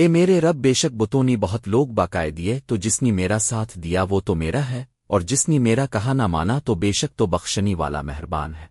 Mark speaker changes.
Speaker 1: اے میرے رب، بے شک بتونی بہت لوگ باقاعد دیے تو جس نے میرا ساتھ دیا وہ تو میرا ہے، اور جس نے میرا کہا نہ مانا تو بے شک تو بخشنی والا مہربان ہے۔